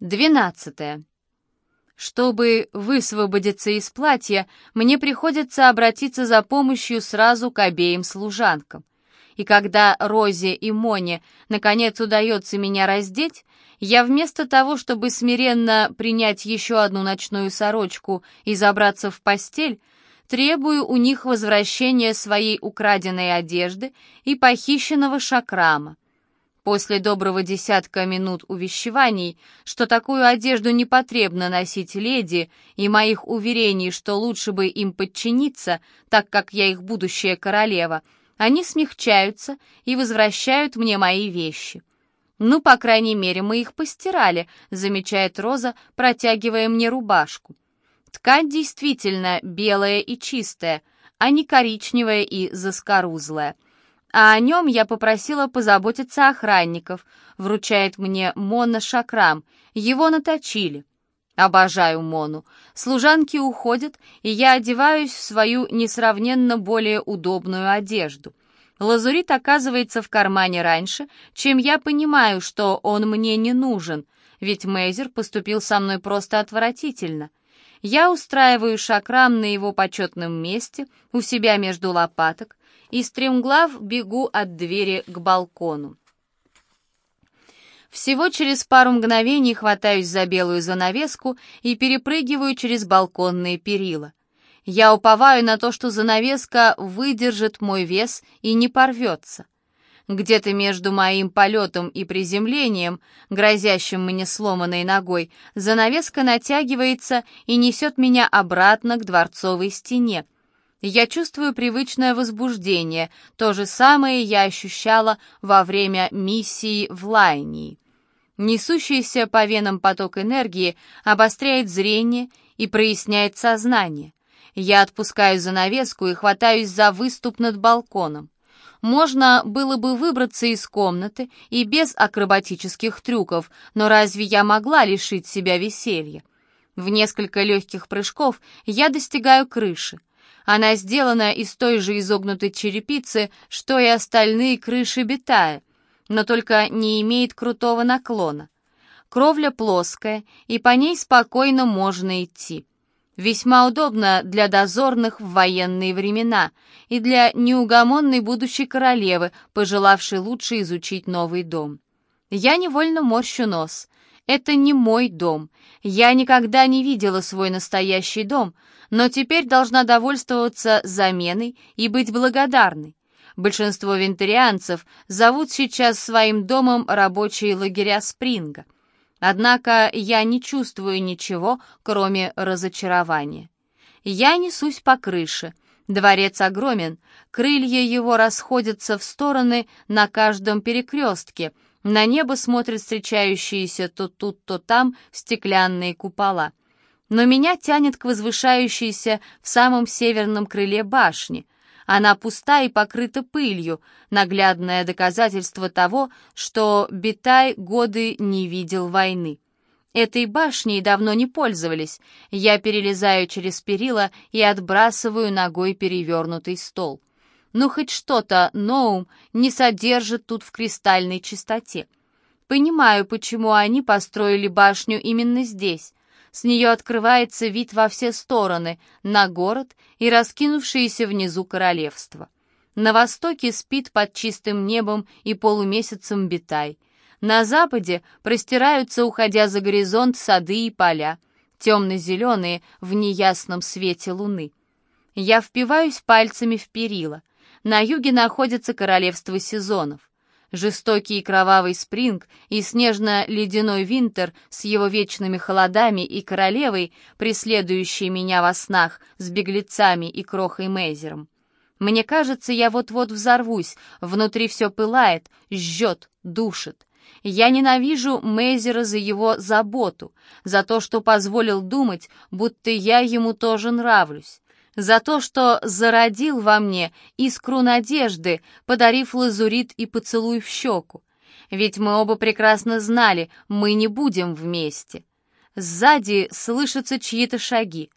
Двенадцатое. Чтобы высвободиться из платья, мне приходится обратиться за помощью сразу к обеим служанкам. И когда Розе и Моне наконец удается меня раздеть, я вместо того, чтобы смиренно принять еще одну ночную сорочку и забраться в постель, требую у них возвращения своей украденной одежды и похищенного шакрама. После доброго десятка минут увещеваний, что такую одежду не потребно носить леди, и моих уверений, что лучше бы им подчиниться, так как я их будущая королева, они смягчаются и возвращают мне мои вещи. «Ну, по крайней мере, мы их постирали», — замечает Роза, протягивая мне рубашку. Ткань действительно белая и чистая, а не коричневая и заскорузлая а о нем я попросила позаботиться охранников, вручает мне Мона Шакрам, его наточили. Обожаю Мону. Служанки уходят, и я одеваюсь в свою несравненно более удобную одежду. Лазурит оказывается в кармане раньше, чем я понимаю, что он мне не нужен, ведь Мейзер поступил со мной просто отвратительно. Я устраиваю шакрам на его почетном месте, у себя между лопаток, и стремглав бегу от двери к балкону. Всего через пару мгновений хватаюсь за белую занавеску и перепрыгиваю через балконные перила. Я уповаю на то, что занавеска выдержит мой вес и не порвется. Где-то между моим полетом и приземлением, грозящим мне сломанной ногой, занавеска натягивается и несет меня обратно к дворцовой стене, я чувствую привычное возбуждение, то же самое я ощущала во время миссии в Лайнии. Несущийся по венам поток энергии обостряет зрение и проясняет сознание. Я отпускаю занавеску и хватаюсь за выступ над балконом. Можно было бы выбраться из комнаты и без акробатических трюков, но разве я могла лишить себя веселья? В несколько легких прыжков я достигаю крыши. Она сделана из той же изогнутой черепицы, что и остальные крыши Битая, но только не имеет крутого наклона. Кровля плоская, и по ней спокойно можно идти. Весьма удобно для дозорных в военные времена и для неугомонной будущей королевы, пожелавшей лучше изучить новый дом. Я невольно морщу нос. Это не мой дом. Я никогда не видела свой настоящий дом, но теперь должна довольствоваться заменой и быть благодарной. Большинство вентарианцев зовут сейчас своим домом рабочие лагеря Спринга. Однако я не чувствую ничего, кроме разочарования. Я несусь по крыше. Дворец огромен, крылья его расходятся в стороны на каждом перекрестке, на небо смотрят встречающиеся то тут, то там стеклянные купола но меня тянет к возвышающейся в самом северном крыле башни. Она пуста и покрыта пылью, наглядное доказательство того, что Битай годы не видел войны. Этой башней давно не пользовались. Я перелезаю через перила и отбрасываю ногой перевернутый стол. Ну, хоть что-то Ноум не содержит тут в кристальной чистоте. Понимаю, почему они построили башню именно здесь. С нее открывается вид во все стороны, на город и раскинувшееся внизу королевство. На востоке спит под чистым небом и полумесяцем Битай. На западе простираются, уходя за горизонт, сады и поля, темно-зеленые в неясном свете луны. Я впиваюсь пальцами в перила. На юге находится королевство сезонов. Жестокий и кровавый спринг и снежно-ледяной винтер с его вечными холодами и королевой, преследующей меня во снах с беглецами и крохой Мейзером. Мне кажется, я вот-вот взорвусь, внутри все пылает, жжет, душит. Я ненавижу Мейзера за его заботу, за то, что позволил думать, будто я ему тоже нравлюсь за то, что зародил во мне искру надежды, подарив лазурит и поцелуй в щеку. Ведь мы оба прекрасно знали, мы не будем вместе. Сзади слышатся чьи-то шаги.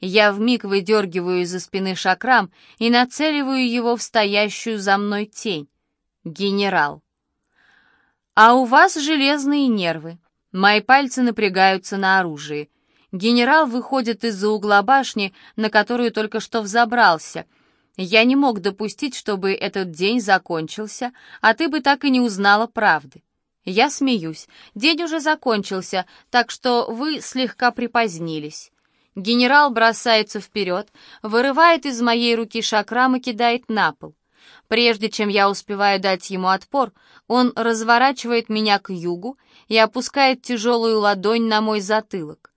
Я вмиг выдергиваю из-за спины шакрам и нацеливаю его в стоящую за мной тень. Генерал. А у вас железные нервы. Мои пальцы напрягаются на оружии. Генерал выходит из-за угла башни, на которую только что взобрался. Я не мог допустить, чтобы этот день закончился, а ты бы так и не узнала правды. Я смеюсь. День уже закончился, так что вы слегка припозднились. Генерал бросается вперед, вырывает из моей руки шакрам и кидает на пол. Прежде чем я успеваю дать ему отпор, он разворачивает меня к югу и опускает тяжелую ладонь на мой затылок.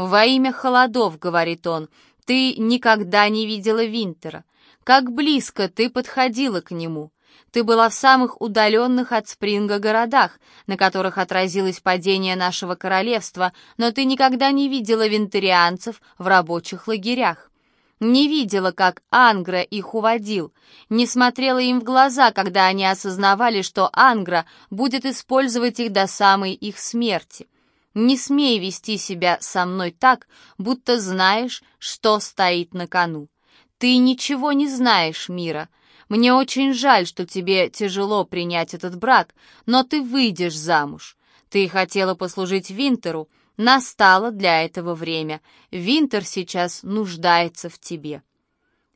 «Во имя холодов», — говорит он, — «ты никогда не видела Винтера. Как близко ты подходила к нему. Ты была в самых удаленных от Спринга городах, на которых отразилось падение нашего королевства, но ты никогда не видела винтерианцев в рабочих лагерях. Не видела, как Ангра их уводил, не смотрела им в глаза, когда они осознавали, что Ангра будет использовать их до самой их смерти. Не смей вести себя со мной так, будто знаешь, что стоит на кону. Ты ничего не знаешь мира, мне очень жаль, что тебе тяжело принять этот брак, но ты выйдешь замуж. Ты хотела послужить Винтеру, настало для этого время. Винтер сейчас нуждается в тебе.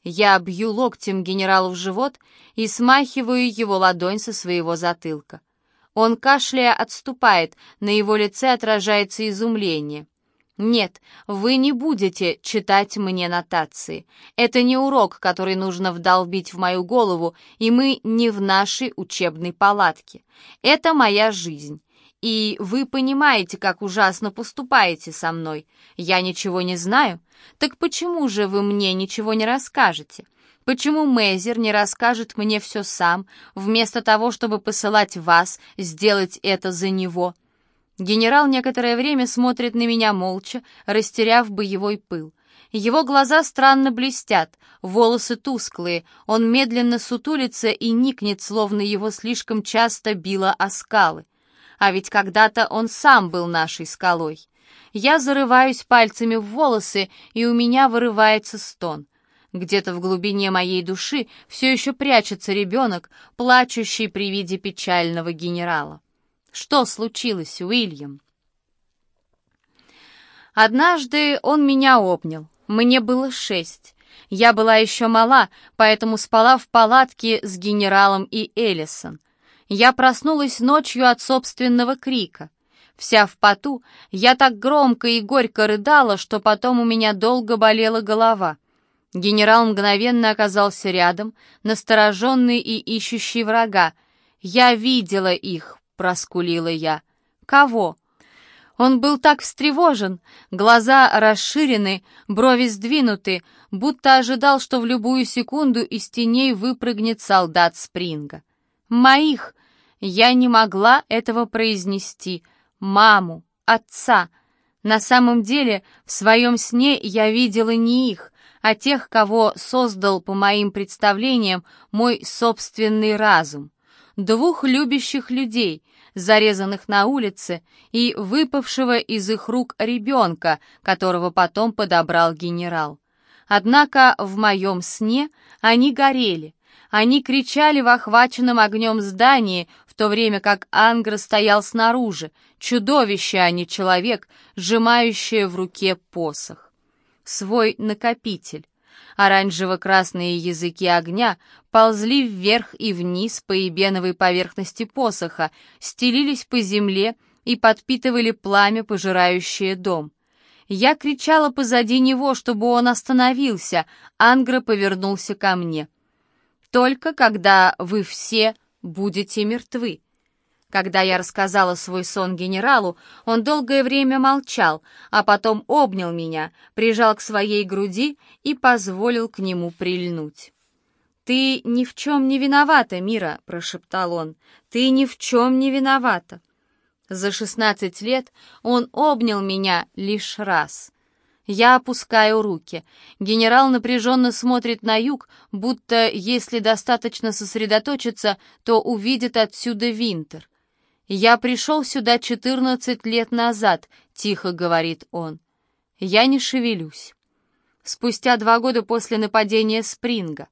Я бью локтем генералу в живот и смахиваю его ладонь со своего затылка. Он, кашляя, отступает, на его лице отражается изумление. «Нет, вы не будете читать мне нотации. Это не урок, который нужно вдолбить в мою голову, и мы не в нашей учебной палатке. Это моя жизнь. И вы понимаете, как ужасно поступаете со мной. Я ничего не знаю. Так почему же вы мне ничего не расскажете? Почему Мейзер не расскажет мне все сам, вместо того, чтобы посылать вас сделать это за него?» Генерал некоторое время смотрит на меня молча, растеряв боевой пыл. Его глаза странно блестят, волосы тусклые, он медленно сутулится и никнет, словно его слишком часто било о скалы. А ведь когда-то он сам был нашей скалой. Я зарываюсь пальцами в волосы, и у меня вырывается стон. Где-то в глубине моей души все еще прячется ребенок, плачущий при виде печального генерала. Что случилось, Уильям?» Однажды он меня обнял. Мне было шесть. Я была еще мала, поэтому спала в палатке с генералом и Эллисон. Я проснулась ночью от собственного крика. Вся в поту, я так громко и горько рыдала, что потом у меня долго болела голова. Генерал мгновенно оказался рядом, настороженный и ищущий врага. Я видела их, — проскулила я. «Кого?» Он был так встревожен, глаза расширены, брови сдвинуты, будто ожидал, что в любую секунду из теней выпрыгнет солдат Спринга. «Моих!» Я не могла этого произнести. Маму, отца. На самом деле, в своем сне я видела не их, а тех, кого создал, по моим представлениям, мой собственный разум двух любящих людей, зарезанных на улице, и выпавшего из их рук ребенка, которого потом подобрал генерал. Однако в моем сне они горели. Они кричали в охваченном огнем здании, в то время как Ангра стоял снаружи, чудовище, а не человек, сжимающее в руке посох. Свой накопитель. Оранжево-красные языки огня ползли вверх и вниз по ебеновой поверхности посоха, стелились по земле и подпитывали пламя, пожирающее дом. Я кричала позади него, чтобы он остановился. Ангра повернулся ко мне. «Только когда вы все будете мертвы», когда я рассказала свой сон генералу, он долгое время молчал, а потом обнял меня, прижал к своей груди и позволил к нему прильнуть. «Ты ни в чем не виновата, Мира», — прошептал он. «Ты ни в чем не виновата». За шестнадцать лет он обнял меня лишь раз. Я опускаю руки. Генерал напряженно смотрит на юг, будто если достаточно сосредоточиться, то увидит отсюда Винтер. «Я пришел сюда четырнадцать лет назад», — тихо говорит он. Я не шевелюсь. Спустя два года после нападения Спринга.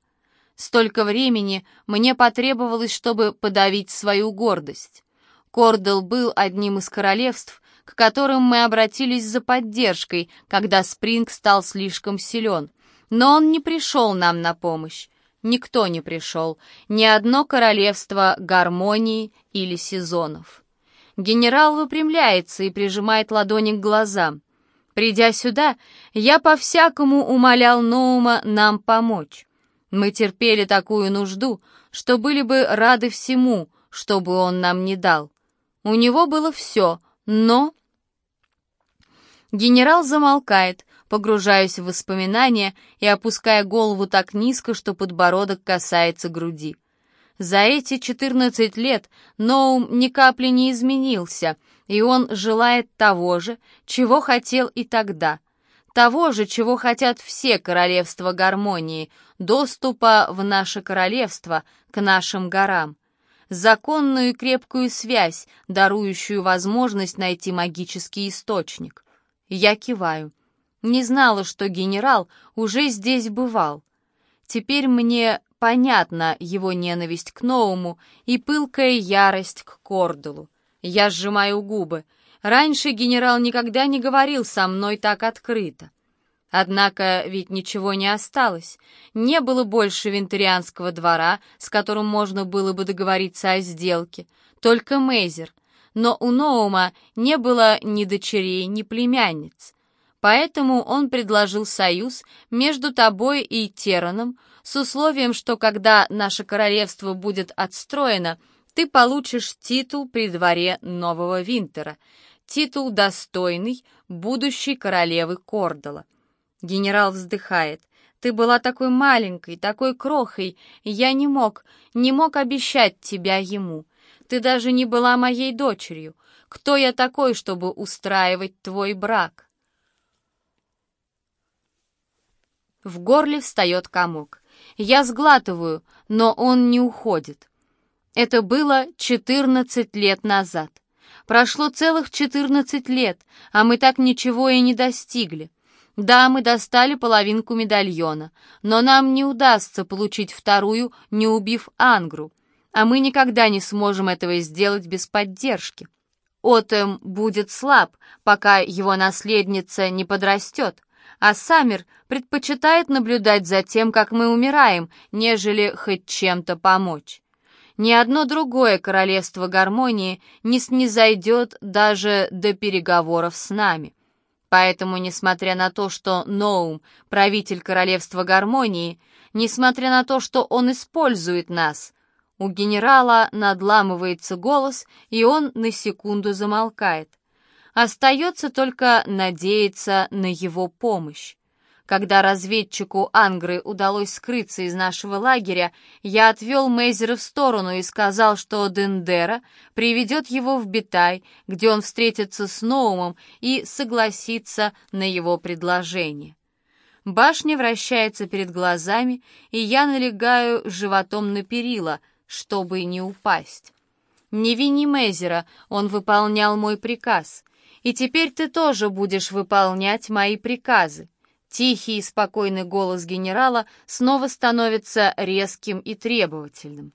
Столько времени мне потребовалось, чтобы подавить свою гордость. Кордел был одним из королевств, к которым мы обратились за поддержкой, когда Спринг стал слишком силен. Но он не пришел нам на помощь. Никто не пришел, ни одно королевство гармонии или сезонов. Генерал выпрямляется и прижимает ладони к глазам. Придя сюда, я по-всякому умолял Ноума нам помочь. Мы терпели такую нужду, что были бы рады всему, чтобы он нам не дал. У него было все, но... Генерал замолкает, погружаясь в воспоминания и опуская голову так низко, что подбородок касается груди. За эти 14 лет Ноум ни капли не изменился, и он желает того же, чего хотел и тогда. Того же, чего хотят все королевства гармонии, доступа в наше королевство, к нашим горам. Законную и крепкую связь, дарующую возможность найти магический источник. Я киваю. Не знала, что генерал уже здесь бывал. Теперь мне понятна его ненависть к Новому и пылкая ярость к Кордулу. Я сжимаю губы. Раньше генерал никогда не говорил со мной так открыто. Однако ведь ничего не осталось. Не было больше вентарианского двора, с которым можно было бы договориться о сделке. Только Мейзер. Но у Ноума не было ни дочерей, ни племянниц. Поэтому он предложил союз между тобой и Тераном с условием, что когда наше королевство будет отстроено, ты получишь титул при дворе нового Винтера, титул достойный будущей королевы Кордала. Генерал вздыхает. Ты была такой маленькой, такой крохой, я не мог, не мог обещать тебя ему. Ты даже не была моей дочерью. Кто я такой, чтобы устраивать твой брак?» В горле встает комок. Я сглатываю, но он не уходит. Это было 14 лет назад. Прошло целых 14 лет, а мы так ничего и не достигли. Да, мы достали половинку медальона, но нам не удастся получить вторую, не убив Ангру, а мы никогда не сможем этого сделать без поддержки. Отем будет слаб, пока его наследница не подрастет, а Саммер предпочитает наблюдать за тем, как мы умираем, нежели хоть чем-то помочь. Ни одно другое королевство гармонии не снизойдет даже до переговоров с нами. Поэтому, несмотря на то, что Ноум — правитель королевства гармонии, несмотря на то, что он использует нас, у генерала надламывается голос, и он на секунду замолкает. Остается только надеяться на его помощь. Когда разведчику Ангры удалось скрыться из нашего лагеря, я отвел Мейзера в сторону и сказал, что Дендера приведет его в Битай, где он встретится с Ноумом и согласится на его предложение. Башня вращается перед глазами, и я налегаю животом на перила, чтобы не упасть. Не вини Мейзера, он выполнял мой приказ — и теперь ты тоже будешь выполнять мои приказы». Тихий и спокойный голос генерала снова становится резким и требовательным.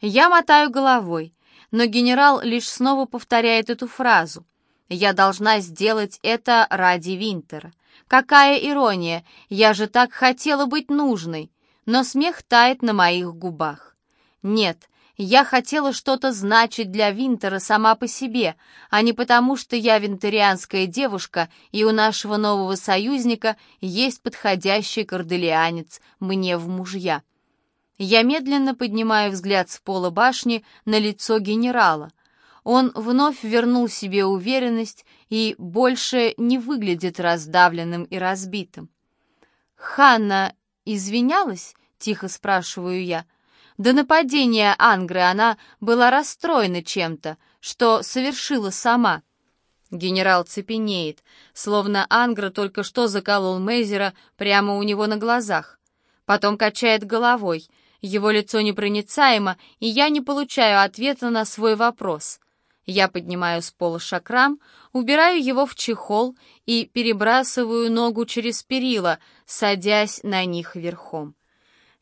Я мотаю головой, но генерал лишь снова повторяет эту фразу. «Я должна сделать это ради Винтера». Какая ирония! Я же так хотела быть нужной! Но смех тает на моих губах. Нет, я хотела что-то значить для Винтера сама по себе, а не потому, что я винтерианская девушка, и у нашего нового союзника есть подходящий корделианец мне в мужья. Я медленно поднимаю взгляд с пола башни на лицо генерала. Он вновь вернул себе уверенность и больше не выглядит раздавленным и разбитым. «Ханна извинялась?» — тихо спрашиваю я — до нападения Ангры она была расстроена чем-то, что совершила сама. Генерал цепенеет, словно Ангра только что заколол Мейзера прямо у него на глазах. Потом качает головой. Его лицо непроницаемо, и я не получаю ответа на свой вопрос. Я поднимаю с пола шакрам, убираю его в чехол и перебрасываю ногу через перила, садясь на них верхом.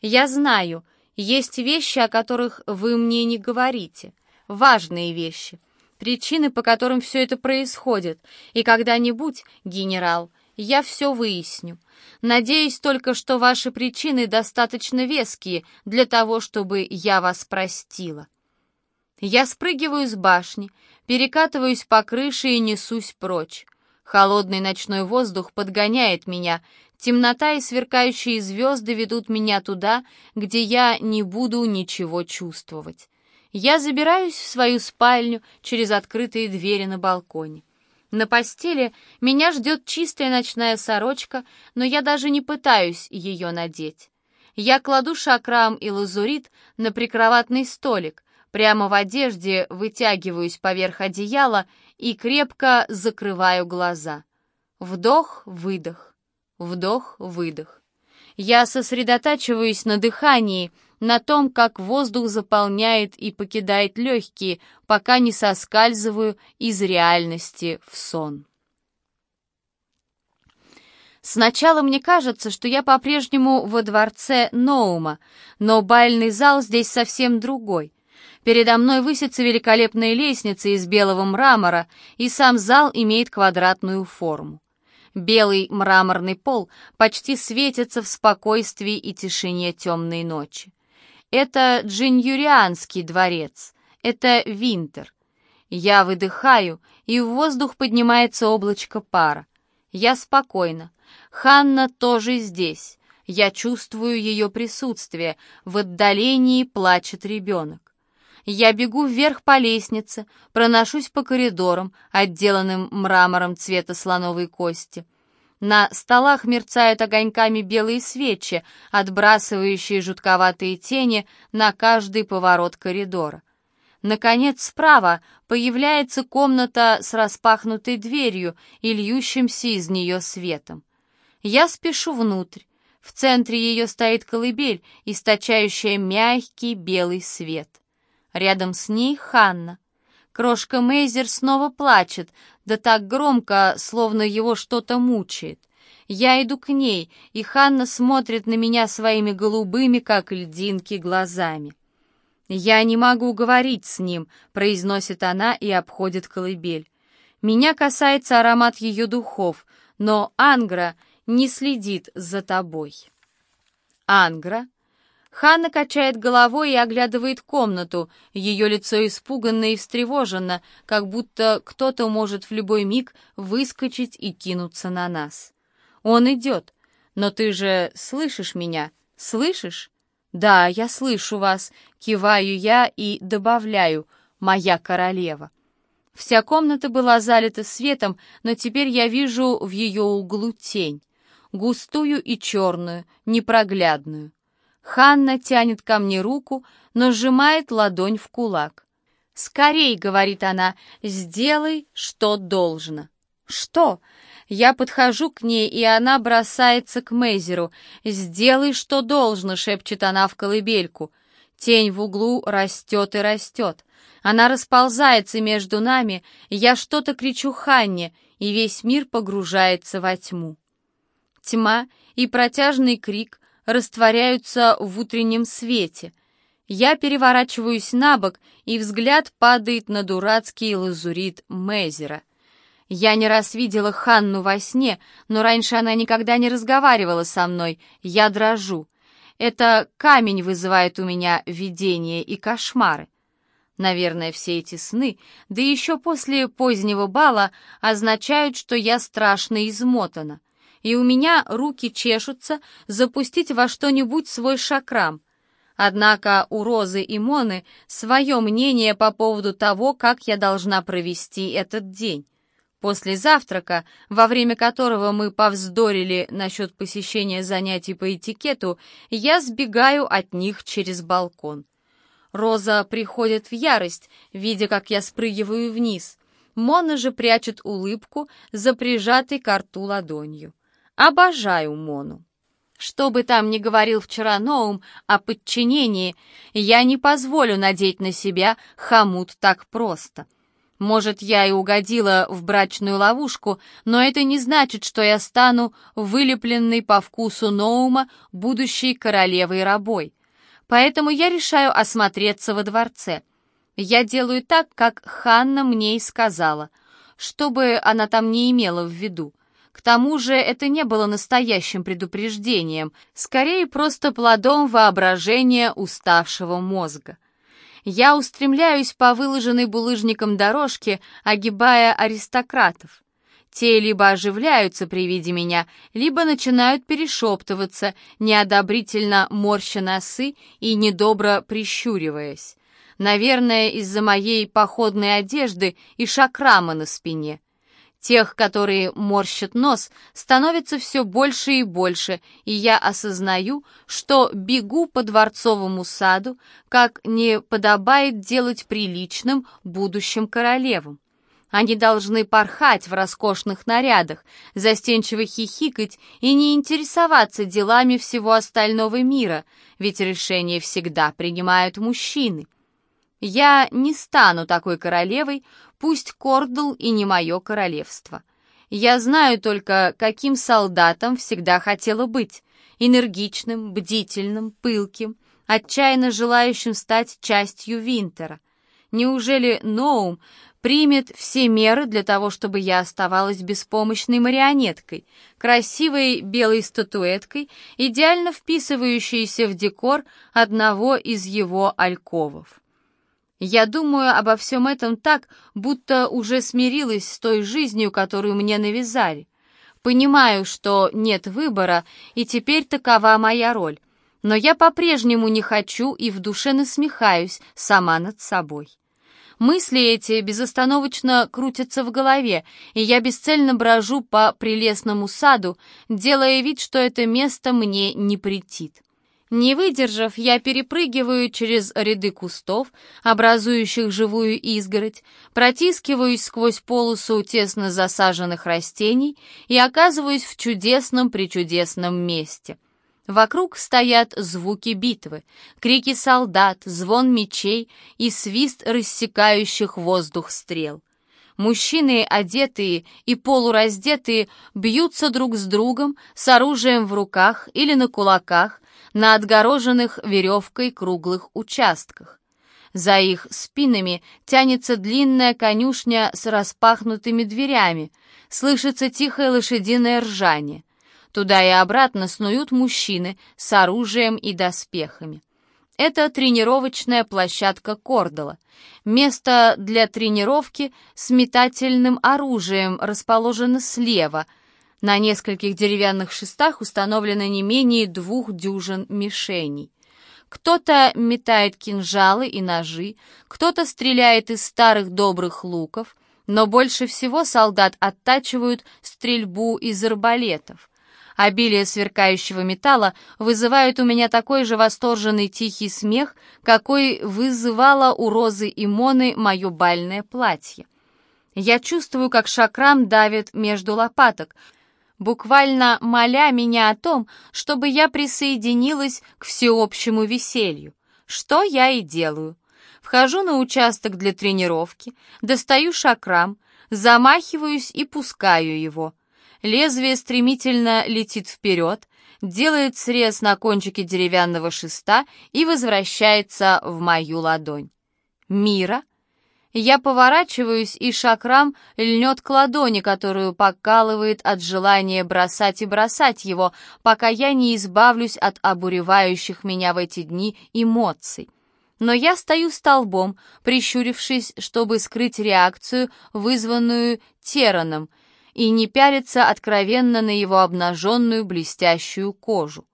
Я знаю — есть вещи, о которых вы мне не говорите. Важные вещи. причины, по которым все это происходит, и когда-нибудь, генерал, я все выясню. Надеюсь только, что ваши причины достаточно веские для того, чтобы я вас простила. Я спрыгиваю с башни, перекатываюсь по крыше и несусь прочь. Холодный ночной воздух подгоняет меня, темнота и сверкающие звезды ведут меня туда, где я не буду ничего чувствовать. Я забираюсь в свою спальню через открытые двери на балконе. На постели меня ждет чистая ночная сорочка, но я даже не пытаюсь ее надеть. Я кладу шакрам и лазурит на прикроватный столик, прямо в одежде вытягиваюсь поверх одеяла и крепко закрываю глаза. Вдох-выдох, вдох-выдох. Я сосредотачиваюсь на дыхании, на том, как воздух заполняет и покидает легкие, пока не соскальзываю из реальности в сон. Сначала мне кажется, что я по-прежнему во дворце Ноума, но бальный зал здесь совсем другой. Передо мной высится великолепная лестница из белого мрамора, и сам зал имеет квадратную форму. Белый мраморный пол почти светится в спокойствии и тишине темной ночи. Это Джиньюрианский дворец, это Винтер. Я выдыхаю, и в воздух поднимается облачко пара. Я спокойна. Ханна тоже здесь. Я чувствую ее присутствие. В отдалении плачет ребенок. Я бегу вверх по лестнице, проношусь по коридорам, отделанным мрамором цвета слоновой кости. На столах мерцают огоньками белые свечи, отбрасывающие жутковатые тени на каждый поворот коридора. Наконец, справа появляется комната с распахнутой дверью и льющимся из нее светом. Я спешу внутрь. В центре ее стоит колыбель, источающая мягкий белый свет. Рядом с ней Ханна. Крошка Мейзер снова плачет, да так громко, словно его что-то мучает. Я иду к ней, и Ханна смотрит на меня своими голубыми, как льдинки, глазами. «Я не могу говорить с ним», — произносит она и обходит колыбель. Меня касается аромат ее духов, но Ангра не следит за тобой. Ангра Ханна качает головой и оглядывает комнату. Ее лицо испуганно и встревоженно, как будто кто-то может в любой миг выскочить и кинуться на нас. Он идет. Но ты же слышишь меня? Слышишь? Да, я слышу вас. Киваю я и добавляю «Моя королева». Вся комната была залита светом, но теперь я вижу в ее углу тень. Густую и черную, непроглядную. Ханна тянет ко мне руку, но сжимает ладонь в кулак. «Скорей», — говорит она, — «сделай, что должно». «Что?» Я подхожу к ней, и она бросается к Мейзеру. «Сделай, что должно», — шепчет она в колыбельку. Тень в углу растет и растет. Она расползается между нами, я что-то кричу Ханне, и весь мир погружается во тьму. Тьма и протяжный крик растворяются в утреннем свете. Я переворачиваюсь на бок, и взгляд падает на дурацкий лазурит Мейзера. Я не раз видела Ханну во сне, но раньше она никогда не разговаривала со мной. Я дрожу. Это камень вызывает у меня видения и кошмары. Наверное, все эти сны, да еще после позднего бала, означают, что я страшно измотана и у меня руки чешутся запустить во что-нибудь свой шакрам. Однако у Розы и Моны свое мнение по поводу того, как я должна провести этот день. После завтрака, во время которого мы повздорили насчет посещения занятий по этикету, я сбегаю от них через балкон. Роза приходит в ярость, видя, как я спрыгиваю вниз. Мона же прячет улыбку за прижатой к рту ладонью. Обожаю Мону. Что бы там ни говорил вчера Ноум о подчинении, я не позволю надеть на себя хомут так просто. Может, я и угодила в брачную ловушку, но это не значит, что я стану вылепленной по вкусу Ноума будущей королевой-рабой. Поэтому я решаю осмотреться во дворце. Я делаю так, как Ханна мне и сказала, что бы она там не имела в виду. К тому же это не было настоящим предупреждением, скорее просто плодом воображения уставшего мозга. Я устремляюсь по выложенной булыжником дорожке, огибая аристократов. Те либо оживляются при виде меня, либо начинают перешептываться, неодобрительно морща носы и недобро прищуриваясь. Наверное, из-за моей походной одежды и шакрама на спине. Тех, которые морщат нос, становится все больше и больше, и я осознаю, что бегу по дворцовому саду, как не подобает делать приличным будущим королевам. Они должны порхать в роскошных нарядах, застенчиво хихикать и не интересоваться делами всего остального мира, ведь решения всегда принимают мужчины. Я не стану такой королевой, пусть Кордл и не мое королевство. Я знаю только, каким солдатом всегда хотела быть, энергичным, бдительным, пылким, отчаянно желающим стать частью Винтера. Неужели Ноум примет все меры для того, чтобы я оставалась беспомощной марионеткой, красивой белой статуэткой, идеально вписывающейся в декор одного из его альковов. Я думаю обо всем этом так, будто уже смирилась с той жизнью, которую мне навязали. Понимаю, что нет выбора, и теперь такова моя роль. Но я по-прежнему не хочу и в душе насмехаюсь сама над собой. Мысли эти безостановочно крутятся в голове, и я бесцельно брожу по прелестному саду, делая вид, что это место мне не претит. Не выдержав, я перепрыгиваю через ряды кустов, образующих живую изгородь, протискиваюсь сквозь полосу тесно засаженных растений и оказываюсь в чудесном-причудесном месте. Вокруг стоят звуки битвы, крики солдат, звон мечей и свист рассекающих воздух стрел. Мужчины, одетые и полураздетые, бьются друг с другом с оружием в руках или на кулаках на отгороженных веревкой круглых участках. За их спинами тянется длинная конюшня с распахнутыми дверями, слышится тихое лошадиное ржание — Туда и обратно снуют мужчины с оружием и доспехами. Это тренировочная площадка Кордала. Место для тренировки с метательным оружием расположено слева. На нескольких деревянных шестах установлено не менее двух дюжин мишеней. Кто-то метает кинжалы и ножи, кто-то стреляет из старых добрых луков, но больше всего солдат оттачивают стрельбу из арбалетов. Обилие сверкающего металла вызывает у меня такой же восторженный тихий смех, какой вызывало у Розы и Моны мое бальное платье. Я чувствую, как шакрам давит между лопаток, буквально моля меня о том, чтобы я присоединилась к всеобщему веселью. Что я и делаю. Вхожу на участок для тренировки, достаю шакрам, замахиваюсь и пускаю его — Лезвие стремительно летит вперед, делает срез на кончике деревянного шеста и возвращается в мою ладонь. Мира. Я поворачиваюсь, и шакрам льнет к ладони, которую покалывает от желания бросать и бросать его, пока я не избавлюсь от обуревающих меня в эти дни эмоций. Но я стою столбом, прищурившись, чтобы скрыть реакцию, вызванную Тераном — и не пялится откровенно на его обнаженную блестящую кожу.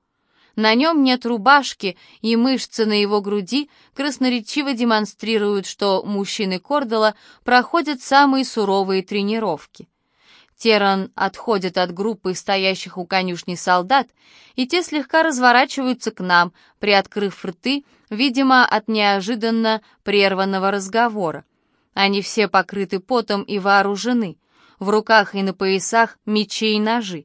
На нем нет рубашки, и мышцы на его груди красноречиво демонстрируют, что мужчины Кордела проходят самые суровые тренировки. Теран отходит от группы стоящих у конюшни солдат, и те слегка разворачиваются к нам, приоткрыв рты, видимо, от неожиданно прерванного разговора. Они все покрыты потом и вооружены — в руках и на поясах мечи и ножи.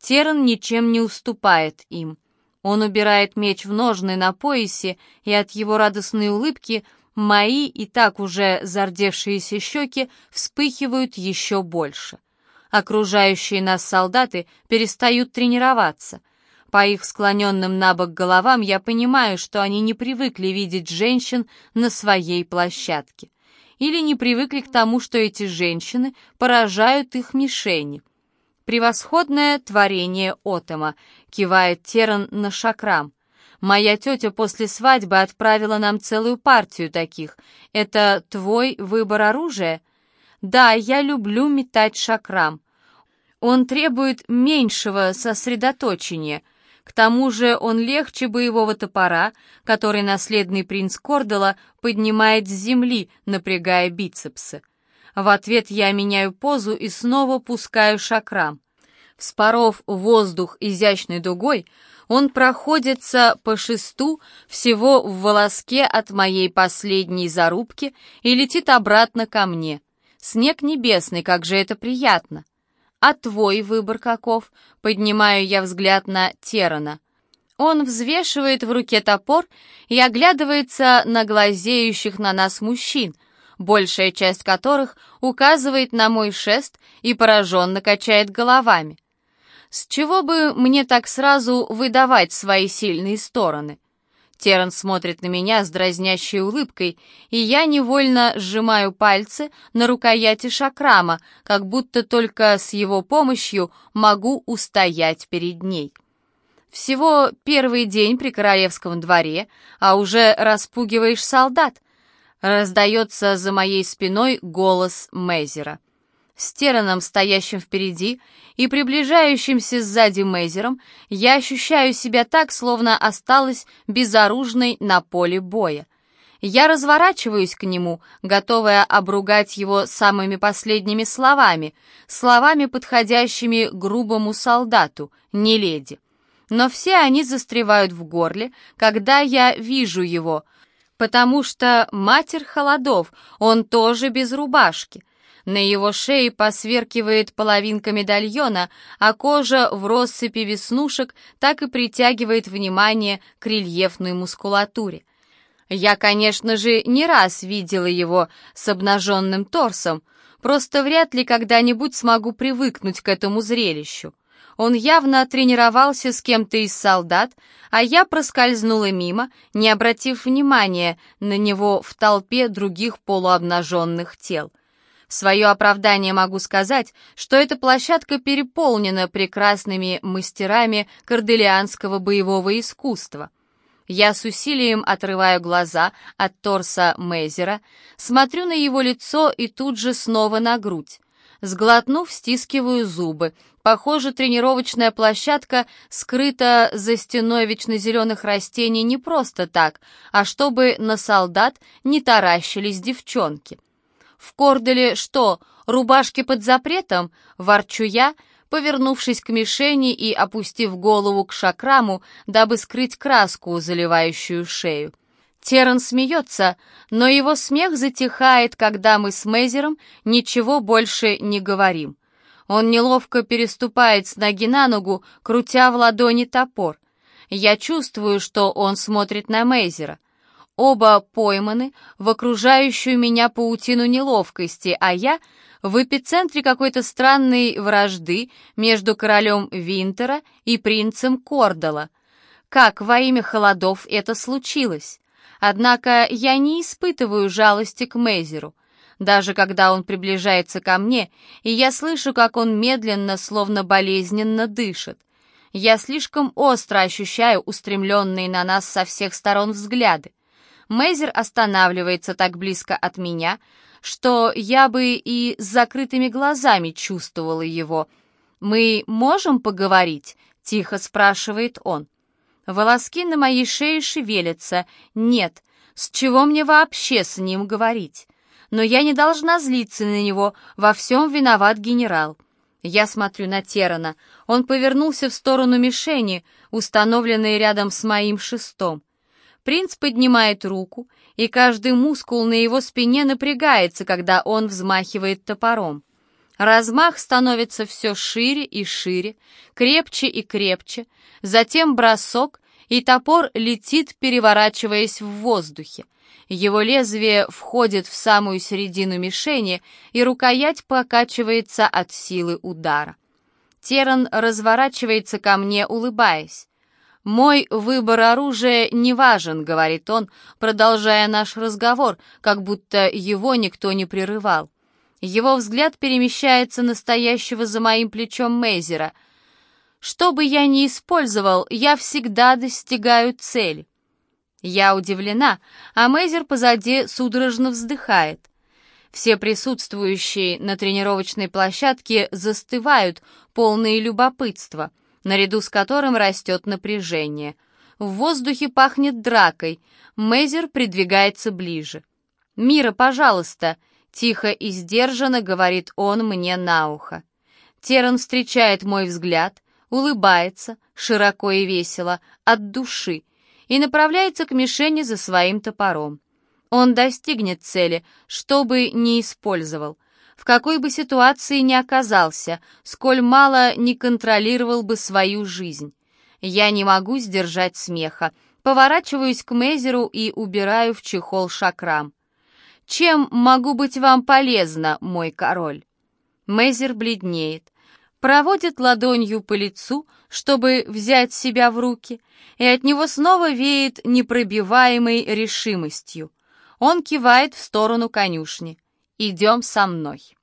Теран ничем не уступает им. Он убирает меч в ножны на поясе, и от его радостной улыбки мои и так уже зардевшиеся щеки вспыхивают еще больше. Окружающие нас солдаты перестают тренироваться. По их склоненным на бок головам я понимаю, что они не привыкли видеть женщин на своей площадке. Или не привыкли к тому, что эти женщины поражают их мишени. «Превосходное творение Отома», — кивает Теран на шакрам. «Моя тетя после свадьбы отправила нам целую партию таких. Это твой выбор оружия?» «Да, я люблю метать шакрам. Он требует меньшего сосредоточения. К тому же он легче боевого топора, который наследный принц Кордала поднимает с земли, напрягая бицепсы. В ответ я меняю позу и снова пускаю шакрам. Вспоров воздух изящной дугой, он проходится по шесту всего в волоске от моей последней зарубки и летит обратно ко мне. Снег небесный, как же это приятно! А твой выбор каков? Поднимаю я взгляд на Терана. Он взвешивает в руке топор и оглядывается на глазеющих на нас мужчин — большая часть которых указывает на мой шест и пораженно качает головами. С чего бы мне так сразу выдавать свои сильные стороны? Террен смотрит на меня с дразнящей улыбкой, и я невольно сжимаю пальцы на рукояти шакрама, как будто только с его помощью могу устоять перед ней. Всего первый день при королевском дворе, а уже распугиваешь солдат. Раздается за моей спиной голос Мейзера. С Тераном, стоящим впереди, и приближающимся сзади Мейзером, я ощущаю себя так, словно осталась безоружной на поле боя. Я разворачиваюсь к нему, готовая обругать его самыми последними словами, словами, подходящими грубому солдату, не леди. Но все они застревают в горле, когда я вижу его, потому что матерь холодов, он тоже без рубашки. На его шее посверкивает половинка медальона, а кожа в россыпи веснушек так и притягивает внимание к рельефной мускулатуре. Я, конечно же, не раз видела его с обнаженным торсом, просто вряд ли когда-нибудь смогу привыкнуть к этому зрелищу. Он явно тренировался с кем-то из солдат, а я проскользнула мимо, не обратив внимания на него в толпе других полуобнаженных тел. В свое оправдание могу сказать, что эта площадка переполнена прекрасными мастерами корделианского боевого искусства. Я с усилием отрываю глаза от торса Мейзера, смотрю на его лицо и тут же снова на грудь. Сглотнув, стискиваю зубы. Похоже, тренировочная площадка скрыта за стеной вечнозеленых растений не просто так, а чтобы на солдат не таращились девчонки. В Корделе что, рубашки под запретом? Ворчу я, повернувшись к мишени и опустив голову к шакраму, дабы скрыть краску, заливающую шею. Террен смеется, но его смех затихает, когда мы с Мейзером ничего больше не говорим. Он неловко переступает с ноги на ногу, крутя в ладони топор. Я чувствую, что он смотрит на Мейзера. Оба пойманы в окружающую меня паутину неловкости, а я в эпицентре какой-то странной вражды между королем Винтера и принцем Кордала. Как во имя холодов это случилось? Однако я не испытываю жалости к Мейзеру. Даже когда он приближается ко мне, и я слышу, как он медленно, словно болезненно дышит. Я слишком остро ощущаю устремленные на нас со всех сторон взгляды. Мейзер останавливается так близко от меня, что я бы и с закрытыми глазами чувствовала его. «Мы можем поговорить?» — тихо спрашивает он. Волоски на моей шее шевелятся. Нет, с чего мне вообще с ним говорить? Но я не должна злиться на него, во всем виноват генерал. Я смотрю на Терана. Он повернулся в сторону мишени, установленной рядом с моим шестом. Принц поднимает руку, и каждый мускул на его спине напрягается, когда он взмахивает топором. Размах становится все шире и шире, крепче и крепче, затем бросок, и топор летит, переворачиваясь в воздухе. Его лезвие входит в самую середину мишени, и рукоять покачивается от силы удара. Теран разворачивается ко мне, улыбаясь. «Мой выбор оружия не важен», — говорит он, продолжая наш разговор, как будто его никто не прерывал. Его взгляд перемещается на стоящего за моим плечом Мейзера. «Что бы я ни использовал, я всегда достигаю цели». Я удивлена, а Мейзер позади судорожно вздыхает. Все присутствующие на тренировочной площадке застывают, полные любопытства — наряду с которым растет напряжение. В воздухе пахнет дракой. Мейзер придвигается ближе. «Мира, пожалуйста!» — тихо и сдержанно говорит он мне на ухо. Теран встречает мой взгляд, улыбается, широко и весело, от души, и направляется к мишени за своим топором. Он достигнет цели, что бы ни использовал в какой бы ситуации ни оказался, сколь мало не контролировал бы свою жизнь. Я не могу сдержать смеха, поворачиваюсь к Мейзеру и убираю в чехол шакрам. «Чем могу быть вам полезна, мой король?» Мейзер бледнеет, проводит ладонью по лицу, чтобы взять себя в руки, и от него снова веет непробиваемой решимостью. Он кивает в сторону конюшни. Идем со мной.